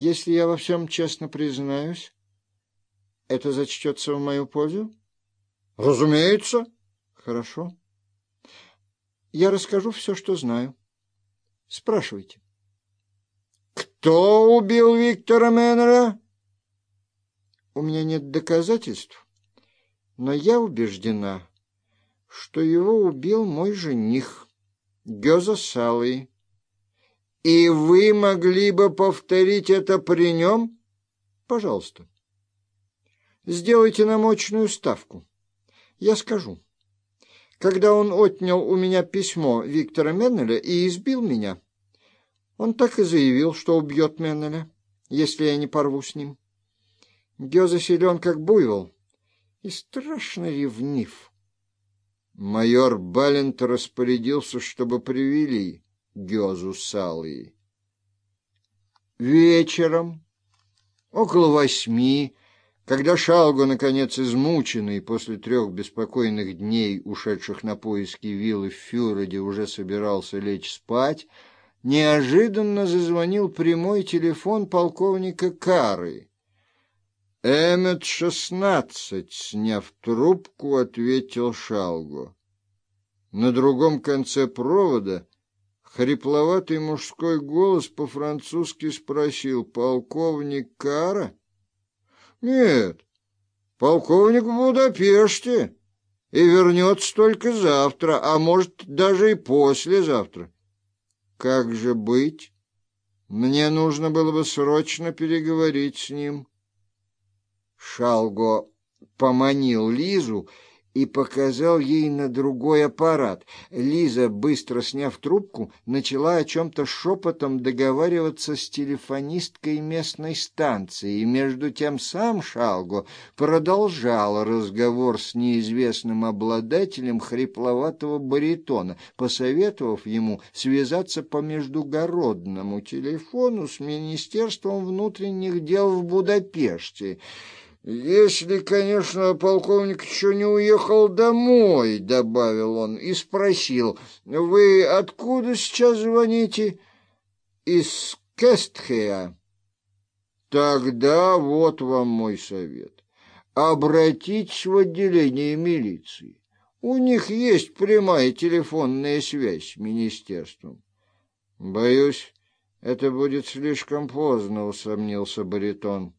Если я во всем честно признаюсь, это зачтется в мою пользу? Разумеется. Хорошо. Я расскажу все, что знаю. Спрашивайте. Кто убил Виктора Меннера? У меня нет доказательств, но я убеждена, что его убил мой жених, Гёза Салый. И вы могли бы повторить это при нем? Пожалуйста. Сделайте нам очную ставку. Я скажу. Когда он отнял у меня письмо Виктора Меннеля и избил меня, он так и заявил, что убьет Меннеля, если я не порву с ним. Гёза силен, как буйвол, и страшно ревнив. Майор Балент распорядился, чтобы привели Гёзу Салы. Вечером, около восьми, когда Шалго, наконец измученный после трех беспокойных дней, ушедших на поиски виллы в Фюреде, уже собирался лечь спать, неожиданно зазвонил прямой телефон полковника Кары. «Эммет шестнадцать», — сняв трубку, ответил Шалго. На другом конце провода хрипловатый мужской голос по-французски спросил «Полковник Кара?» Нет, полковник в Будапеште и вернется только завтра, а может, даже и послезавтра. Как же быть? Мне нужно было бы срочно переговорить с ним. Шалго поманил Лизу и показал ей на другой аппарат. Лиза, быстро сняв трубку, начала о чем-то шепотом договариваться с телефонисткой местной станции, и между тем сам Шалго продолжал разговор с неизвестным обладателем хрипловатого баритона, посоветовав ему связаться по междугородному телефону с Министерством внутренних дел в Будапеште. «Если, конечно, полковник еще не уехал домой», — добавил он и спросил, «Вы откуда сейчас звоните?» «Из Кестхея». «Тогда вот вам мой совет. Обратитесь в отделение милиции. У них есть прямая телефонная связь с министерством». «Боюсь, это будет слишком поздно», — усомнился баритон.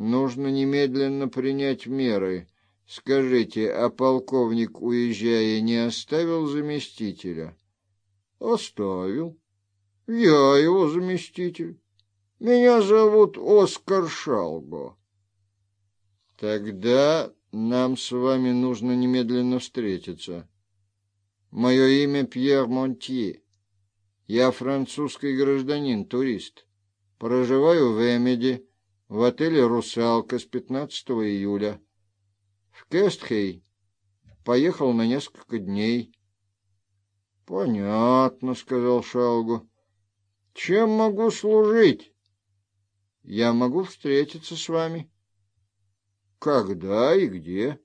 Нужно немедленно принять меры. Скажите, а полковник, уезжая, не оставил заместителя? Оставил. Я его заместитель. Меня зовут Оскар Шалго. Тогда нам с вами нужно немедленно встретиться. Мое имя Пьер Монтье. Я французский гражданин, турист. Проживаю в Эмеде в отеле «Русалка» с 15 июля. В Кестхей поехал на несколько дней. — Понятно, — сказал Шалгу. — Чем могу служить? — Я могу встретиться с вами. — Когда и где?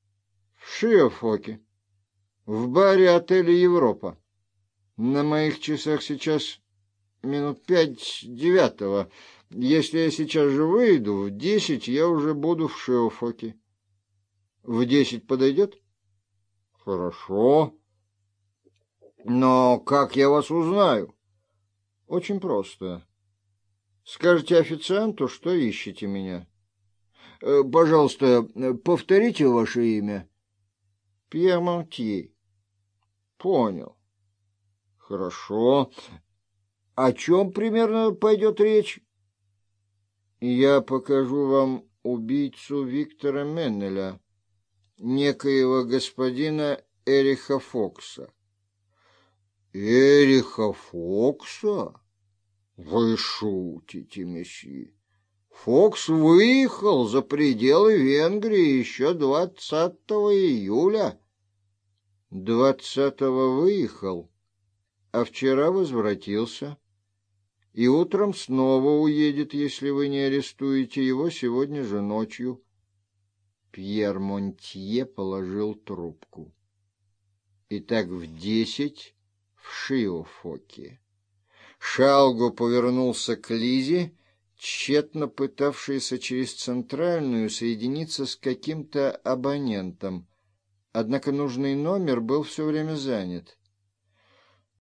— В Шиофоке, в баре отеля «Европа». На моих часах сейчас минут пять девятого. Если я сейчас же выйду, в десять я уже буду в Шеофоке. В десять подойдет? Хорошо. Но как я вас узнаю? Очень просто. Скажите официанту, что ищете меня. Э, пожалуйста, повторите ваше имя. Пьер Монтье. Понял. Хорошо. О чем примерно пойдет речь? Я покажу вам убийцу Виктора Меннеля, некоего господина Эриха Фокса. Эриха Фокса? Вы шутите, месье. Фокс выехал за пределы Венгрии еще 20 июля. Двадцатого выехал, а вчера возвратился. И утром снова уедет, если вы не арестуете его сегодня же ночью. Пьер Монтье положил трубку. Итак, в десять в Шиофоке. Шалго повернулся к Лизе тщетно пытавшийся через центральную соединиться с каким-то абонентом, однако нужный номер был все время занят.